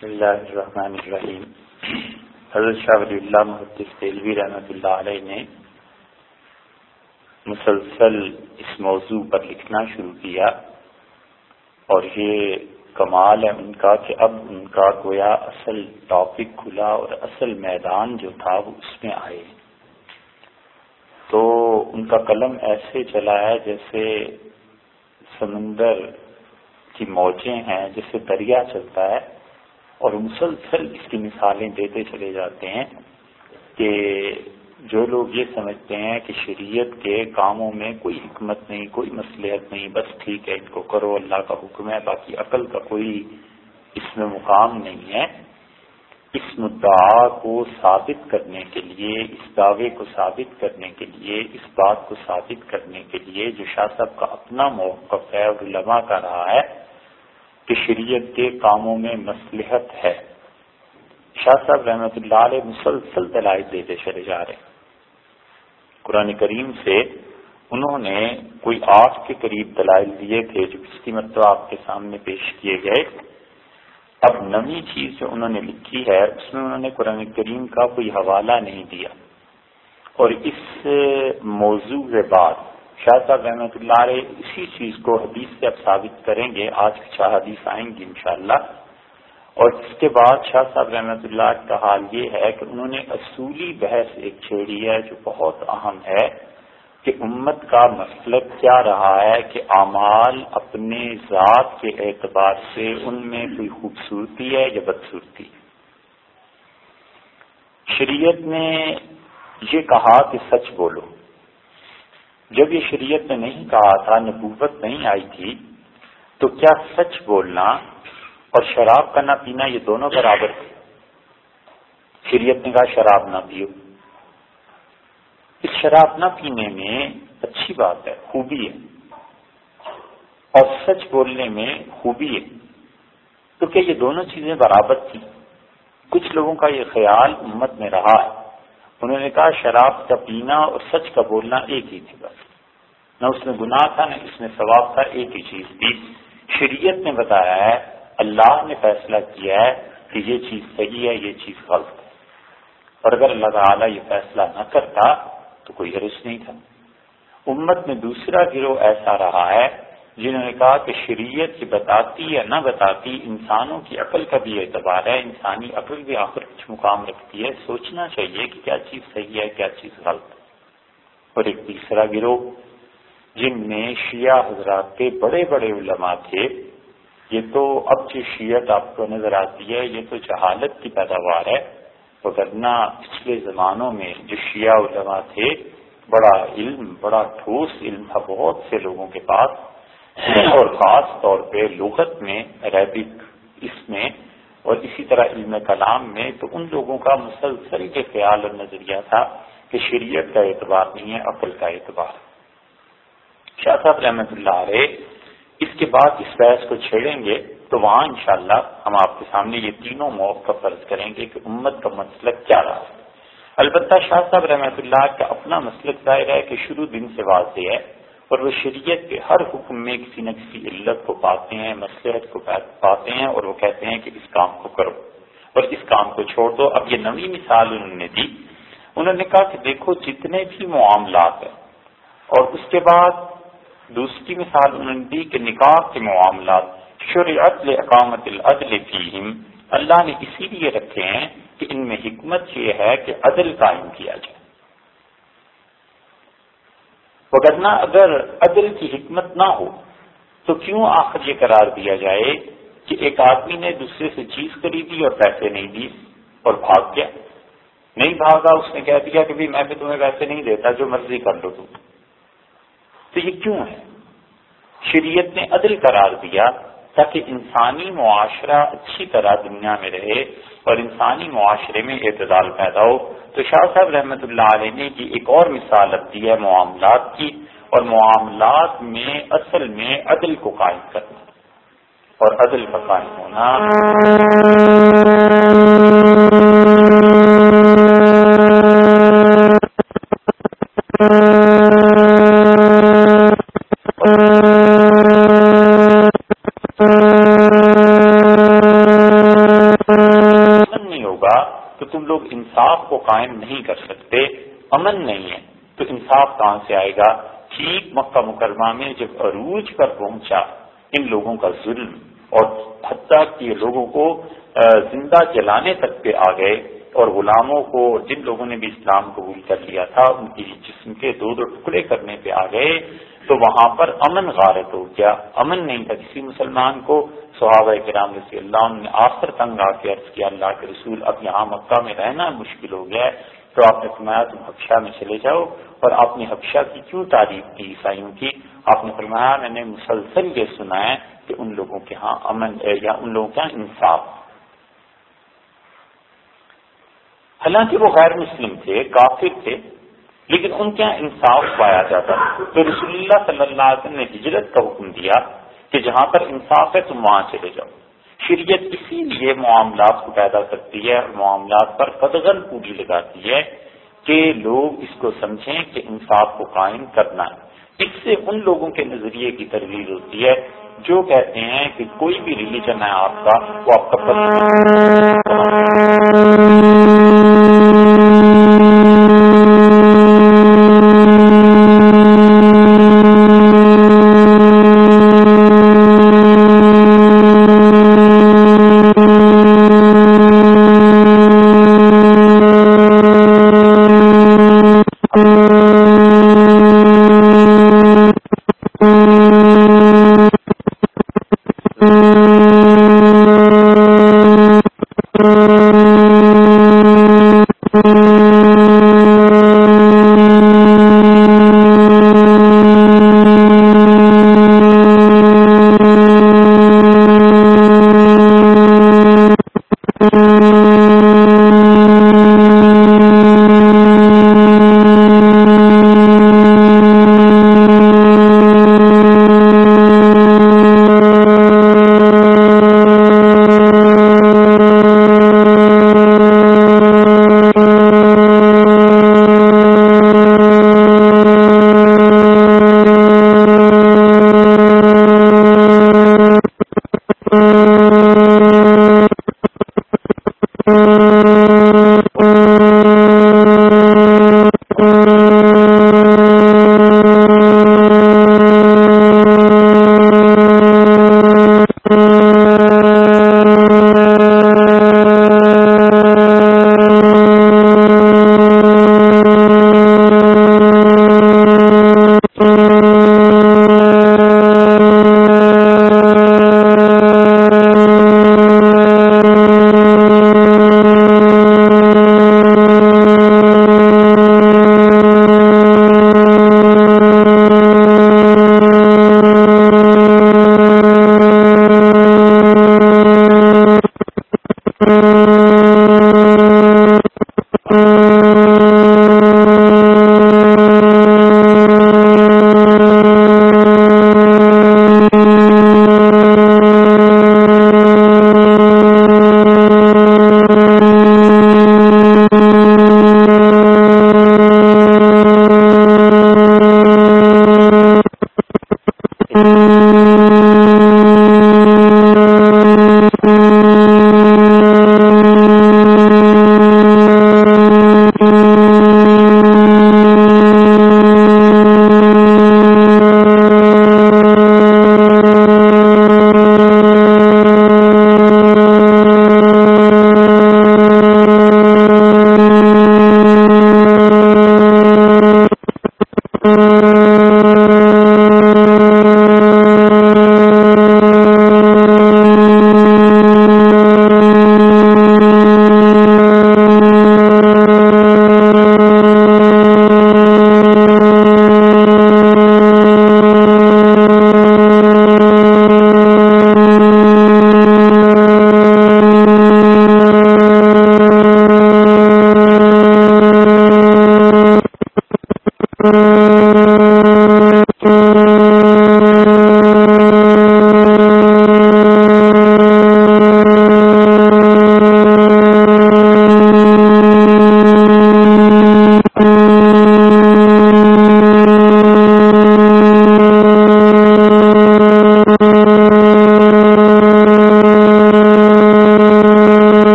بسم اللہ الرحمن الرحیم۔ حضرت شاہ ولی اللہ محدث تیلوی رحمۃ اللہ علیہ نے مسلسل اس موضوع پر لکھنا شروع کیا اور یہ کمال ہے ان کا کہ اب ان کا گویا اصل ٹاپک کھلا اور اصل میدان جو تھا وہ اس میں آئے۔ تو ان کا قلم ایسے چلا ہے جیسے سمندر کی موجیں ہیں، جیسے دریا چلتا ہے۔ اور مسلسل اس کی مثالیں دیتے چلے جاتے ہیں کہ جو لوگ یہ سمجھتے ہیں کہ شریعت کے کاموں میں کوئی حکمت نہیں، کوئی مصلحت نہیں، بس ٹھیک ہے ان کو کرو، اللہ کا حکم ہے، باقی عقل کا کوئی اس میں مقام نہیں ہے۔ اس مدعا کو ثابت کرنے کے لیے، اس دعوے کو ثابت کرنے کے لیے، اس بات کو ثابت کرنے کے لیے جو شاہ صاحب کا اپنا موقف ہے اور علماء کا رہا ہے کہ شریعت کے کاموں میں مصلحت ہے۔ شاہ صاحب رحمۃ اللہ علیہ مسلسل دلائل دیتے چلے جا رہے قرآن کریم سے انہوں نے کوئی آٹھ کے قریب دلائل دیے تھے جو اس کی مطلب آپ کے سامنے پیش کیے گئے۔ اب نئی چیز جو انہوں نے لکھی ہے، اس میں انہوں نے قرآن کریم کا کوئی حوالہ نہیں دیا۔ اور اس موضوع کے بعد شاہ صاحب رحمۃ اللہ علیہ اسی چیز کو حدیث سے اب ثابت کریں گے۔ آج چھ حدیث آئیں گی انشاءاللہ۔ اور اس کے بعد شاہ صاحب رحمۃ اللہ کا حال یہ ہے کہ انہوں نے اصولی بحث ایک چھیڑی ہے جو بہت اہم ہے کہ امت کا مسلک کیا رہا ہے کہ اعمال اپنے ذات کے اعتبار سے ان میں کوئی خوبصورتی ہے یا بدصورتی۔ شریعت نے یہ کہا کہ سچ بولو۔ جب یہ شریعت نے نہیں کہا تھا، نبوت نہیں آئی تھی، تو کیا سچ بولنا اور شراب کا نہ پینا یہ دونوں برابر تھے؟ شریعت نے کہا شراب نہ پیو۔ اس شراب نہ پینے میں اچھی بات ہے، خوبی ہے۔ اور سچ بولنے میں خوبی ہے۔ تو کیا یہ دونوں چیزیں برابر تھی کچھ لوگوں کا یہ خیال امت میں رہا ہے۔ انہوں نے کہا شراب کا پینا اور سچ کا بولنا ایک ہی تھی بس۔ نہ اس میں گناہ تھا، نہ اس میں ثواب تھا، ایک ہی چیز تھی۔ شریعت نے بتایا ہے، اللہ نے فیصلہ کیا ہے کہ یہ چیز صحیح ہے، یہ چیز غلط ہے۔ اور اگر اللہ تعالیٰ یہ فیصلہ نہ کرتا تو کوئی حرض نہیں تھا۔ امت میں دوسرا گروہ ایسا رہا ہے جنہوں نے کہا کہ شریعت یہ بتاتی یا نہ بتاتی، انسانوں کی عقل کا بھی اعتبار ہے، انسانی عقل بھی آخر کچھ مقام رکھتی ہے۔ سوچنا چاہیے کہ کیا چیز صحیح ہے، کیا چیز غلط اور ایک تیسرا گروہ جن میں شیعہ حضرات کے بڑے بڑے علماء تھے۔ یہ تو اب جو شیعت آپ کو نظر آتی ہے، یہ تو جہالت کی پیداوار ہے۔ وغیرہ پچھلے زمانوں میں جو شیعہ علماء تھے، بڑا علم، بڑا ٹھوس علم تھا بہت سے لوگوں کے پاس۔ اور خاص طور پہ لغت میں، عربک اس میں، اور اسی طرح علم کلام میں، تو ان لوگوں کا مسلسل کے خیال اور نظریہ تھا کہ شریعت کا اعتبار نہیں ہے، عقل کا اعتبار۔ شاہ صاحب رحمۃ اللہ علیہ، اس کے بعد اس بحث کو چھیڑیں گے تو وہاں انشاءاللہ ہم آپ کے سامنے یہ تینوں موقع فرض کریں گے کہ امت کا مسلک کیا رہا البتہ شاہ صاحب رحمۃ اللہ کا اپنا مسلک ظاہر ہے کہ شروع دن سے واضح ہے اور وہ شریعت کے ہر حکم میں کسی نہ کسی علت کو پاتے ہیں مسلحت کو پاتے ہیں اور وہ کہتے ہیں کہ اس کام کو کرو اور اس کام کو چھوڑ دو۔ اب یہ نئی مثال انہوں نے دی۔ انہوں نے کہا کہ دیکھو جتنے بھی معاملات ہیں اور اس کے بعد دوسری مثال انہوں نے دی کہ نکاح کے معاملات شرعت اقامت العدل فیہم، اللہ نے اسی لیے رکھے ہیں کہ ان میں حکمت یہ ہے کہ عدل قائم کیا جائے۔ وگرنہ اگر عدل کی حکمت نہ ہو، تو کیوں آخر یہ قرار دیا جائے کہ ایک آدمی نے دوسرے سے چیز خریدی اور پیسے نہیں دی اور بھاگ گیا؟ نہیں بھاگا، اس نے کہہ دیا کہ میں بھی تمہیں پیسے نہیں دیتا، جو مرضی کر لو تم۔ تو یہ کیوں ہے؟ شریعت نے عدل قرار دیا تاکہ انسانی معاشرہ اچھی طرح دنیا میں رہے اور انسانی معاشرے میں اعتدال پیدا ہو۔ تو شاہ صاحب رحمۃ اللہ علیہ نے کی ایک اور مثال اب دی ہے معاملات کی اور معاملات میں اصل میں عدل کو قائم کرنا اور عدل کا قائم ہونا۔ لوگ انصاف کو قائم نہیں کر سکتے، امن نہیں ہے۔ تو انصاف کہاں سے آئے گا؟ ٹھیک مکہ مکرمہ میں جب عروج پر پہنچا، ان لوگوں کا ظلم اور حتیٰ کہ لوگوں کو زندہ جلانے تک پہ آ گئے اور غلاموں کو، جن لوگوں نے بھی اسلام قبول کر لیا تھا، ان کی جسم کے دو دو ٹکڑے کرنے پہ آ گئے، تو وہاں پر امن غارت ہو گیا۔ امن نہیں تھا کسی مسلمان کو۔ صحابہ کرام رضی اللہ نے آخر تنگ آ کے عرض کیا، اللہ کے رسول، اب یہاں مکہ میں رہنا مشکل ہو گیا ہے۔ تو آپ نے فرمایا، تم حبشہ میں چلے جاؤ۔ اور آپ نے حبشہ کی کیوں تعریف کی، عیسائیوں کی؟ آپ نے فرمایا، میں نے مسلسل یہ سنا ہے کہ ان لوگوں کے ہاں امن، یا ان لوگوں کے ہاں انصاف۔ حالانکہ وہ غیر مسلم تھے، کافر تھے، لیکن ان کے یہاں انصاف پایا جاتا۔ تو رسول اللہ صلی اللہ علیہ وسلم نے ہجرت کا حکم دیا۔ کہ جہاں پر انصاف ہے تم وہاں چلے جاؤ۔ شریعت اسی لیے معاملات کو پیدا کرتی ہے اور معاملات پر قدغن پوری لگاتی ہے کہ لوگ اس کو سمجھیں کہ انصاف کو قائم کرنا ہے۔ اس سے ان لوگوں کے نظریے کی ترویج ہوتی ہے جو کہتے ہیں کہ کوئی بھی ریلیجن ہے آپ کا، وہ آپ کا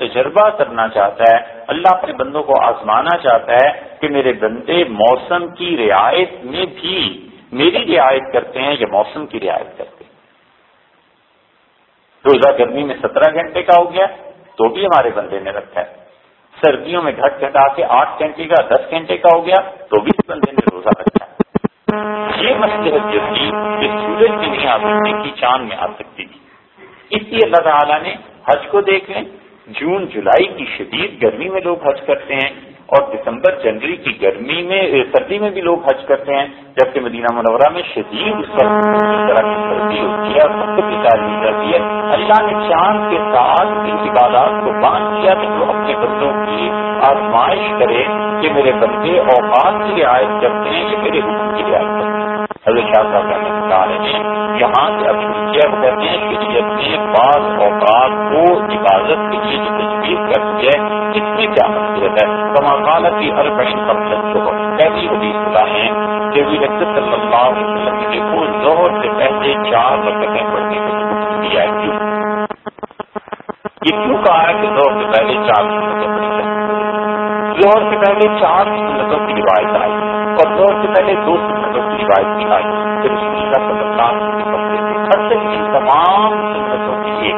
تجربہ کرنا چاہتا ہے، اللہ اپنے بندوں کو آزمانا چاہتا ہے کہ میرے بندے موسم کی رعایت میں بھی میری رعایت کرتے ہیں یا موسم کی رعایت کرتے ہیں۔ روزہ گرمی میں سترہ گھنٹے کا ہو گیا، تو بھی ہمارے بندے نے رکھا ہے۔ سردیوں میں گھٹ گھٹا کے آٹھ گھنٹے کا، دس گھنٹے کا ہو گیا، تو بھی بندے نے روزہ رکھا ہے۔ یہ مسئلہ جو تھی کہ سورج میں نہیں آ سکتی تھی چاند میں آ سکتی تھی۔ اس لیے اللہ تعالیٰ نے حج کو دیکھ لیں جون جولائی کی شدید گرمی میں لوگ حج کرتے ہیں اور دسمبر جنوری کی گرمی میں سردی میں بھی لوگ حج کرتے ہیں، جبکہ مدینہ منورہ میں شدید اس وقت سردی ہوتی ہے سب کی تعلیم جاتی ہے۔ اللہ نے چاند کے ساتھ ان عبادات کو باندھ دیا کہ وہ اپنے بندوں کی آزمائش کرے کہ میرے بندے اوقات کی رعایت کرتے ہیں یا میرے حکم کی رعایت کرتے ہیں۔ حضرت شاہ صاحب رحمۃ اللہ علیہ یہاں سے اب شریعت کرتے ہیں شریعت نے بعض اوقات کو عبادت کے لیے جو تجویز کرتی ہے، اس میں کیا مقصد ہے؟ کماکالت کی ہر بڑی مقصد کو پہلی حدیث خدا ہے کہ بھی رقص صلی اللہ علیہ وسلم نے کو زہر سے پہلے چار رقطیں پڑھنے کو دیا ہے۔ کیوں؟ یہ کیوں کہا ہے کہ زہر سے پہلے چار سنتیں پڑھی جائیں زہر سے پہلے چار سنتوں کی روایت آئی اور زہر سے پہلے دو سنتوں کی روایت کی آئی۔ پھر اس کی ان تمام سنتوں کے لیے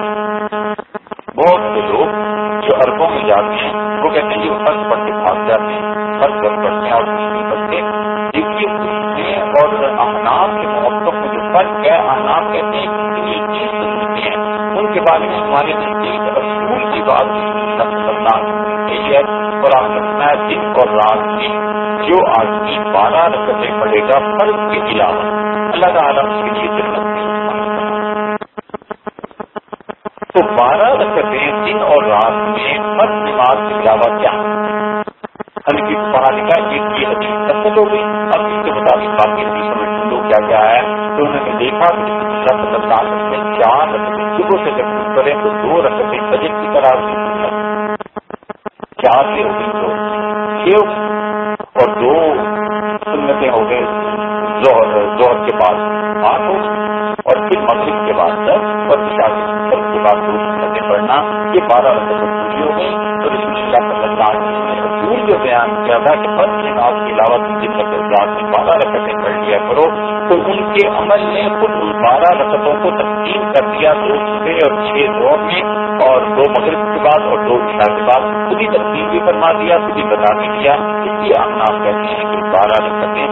بہت سے لوگ جو اربوں میں جاتے ہیں، وہ کہتے ہیں یہ فرض پڑھ کے بھاگ جاتے ہیں فرض پر پڑھتے ہیں اور نہیں پڑھتے دیکھیے اس میں اور احناب کے موقع میں جو فرق ہے احناب کہتے ہیں کتنی چیز سنتے ہیں، ان کے بارے میں ہمارے نزدیک رسول کی بات کرنا ہے قرآن رکھنا ہے دن اور رات میں جو آدمی بارہ رکعتیں پڑھے گا، فرض کے علاوہ، اللہ تعالیٰ اس کے لیے جنت تو بارہ رکعتیں دن اور رات میں فرض نماز کے علاوہ کیا؟ ہلکی پڑھا لکھا ایک یہ حدیث تبدیل ہو گئی اب اس کے مطابق باقی حدیث سمجھ لو کیا کیا ہے؟ تو انہوں نے دیکھا کہ رقط اللہ میں چار رقطیں صبح سے جب کریں تو دو رقطیں بجٹ کی طرح چار سے ہو گئی تو چھ اور یہ بارہ رقم پوری ہو گئی اور اس میں اللہ صلی اللہ علیہ وسلم نے رسول جو بیان کیا تھا کہ بس نماز کے علاوہ دوسری رقصات میں بارہ رقطیں پڑھ لیا کرو، تو ان کے عمل نے خود ان بارہ رقطوں کو تقسیم کر دیا۔ دو صبح اور چھ دور میں، اور دو مغرب کے بعد اور دو عشاء کے بعد خود ہی تقسیم بھی فرما دیا، خود ہی بتا بھی دیا۔ اس لیے ہم نام کہتے ہیں کہ بارہ رقطیں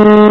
Mm-hmm.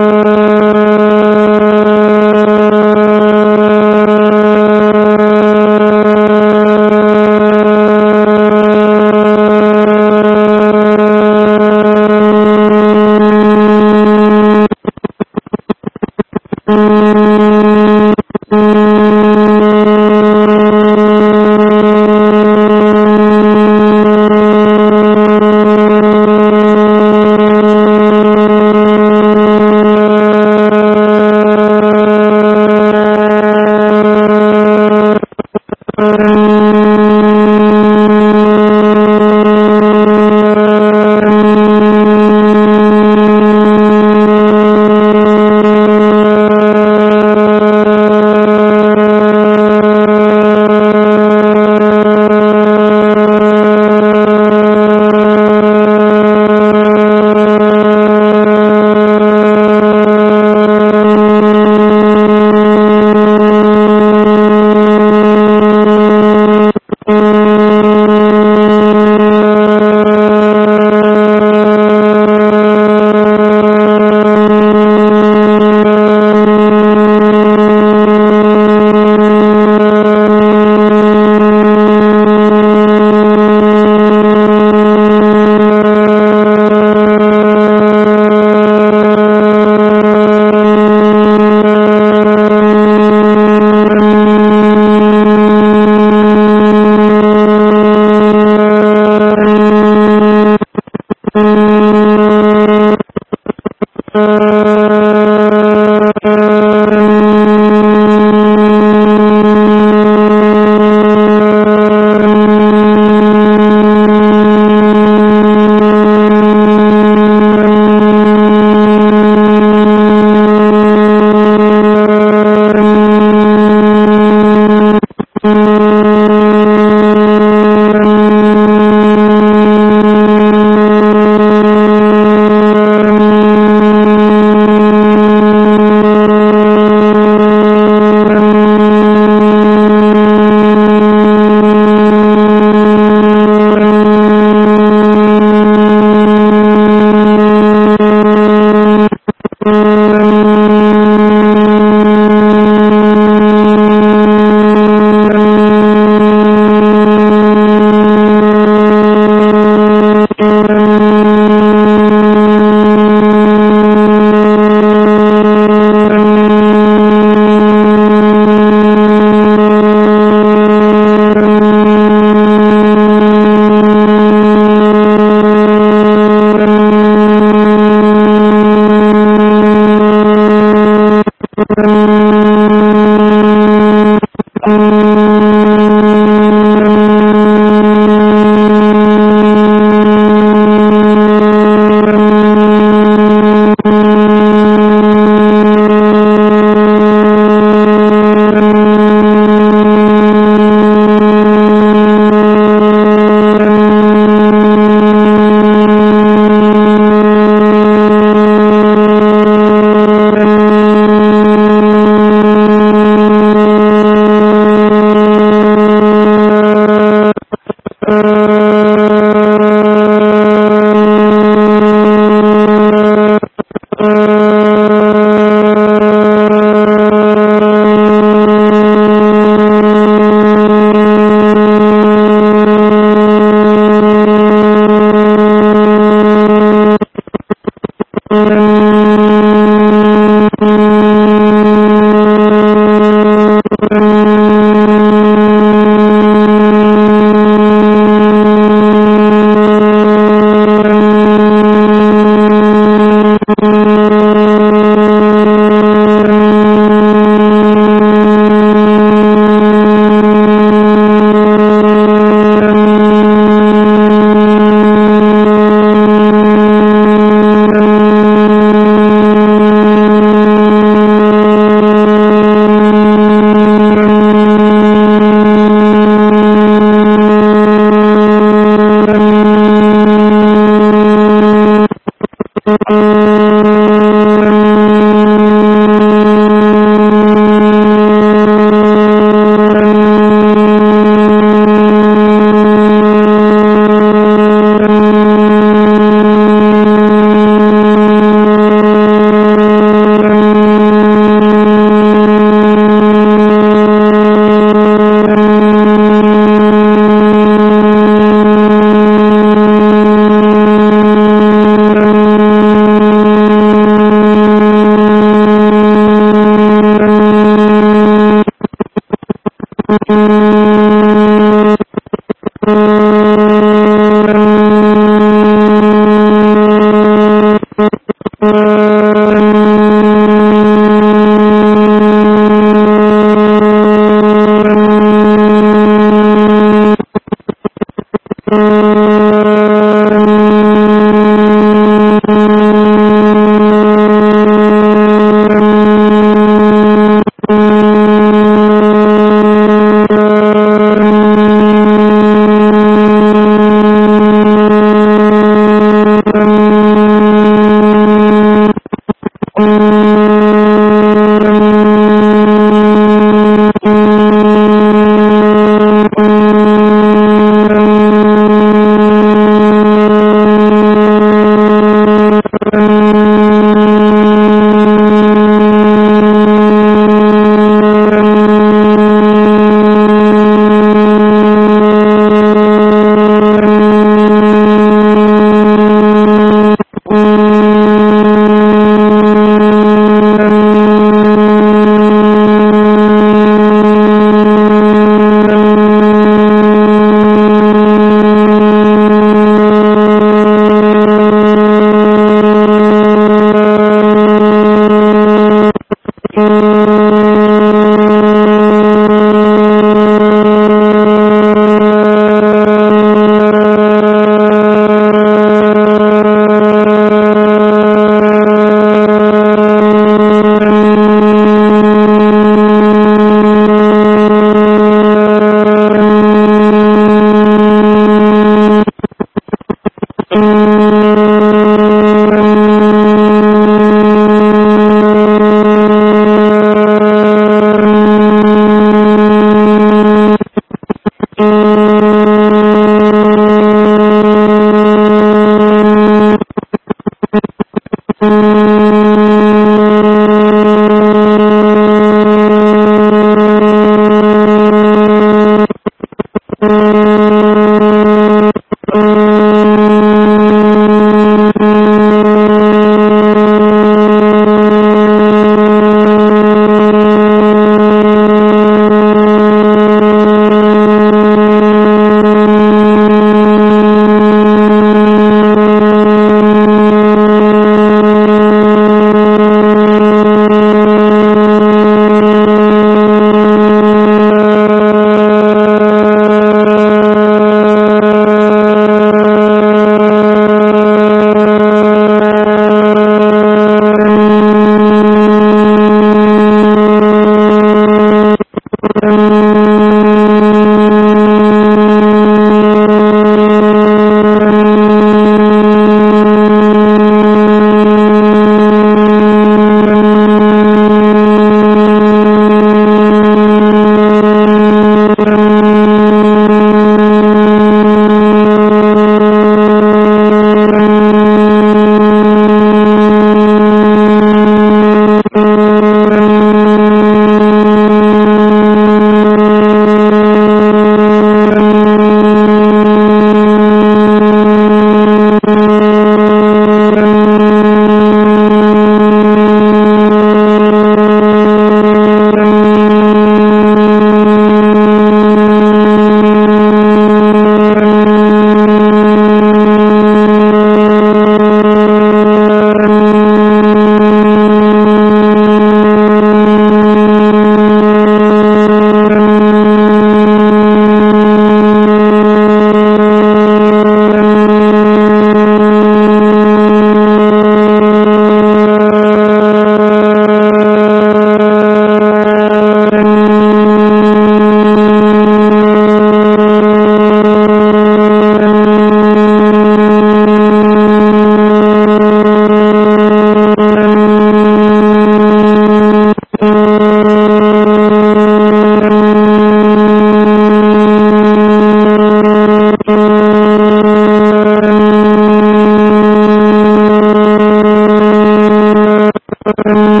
Mm-hmm.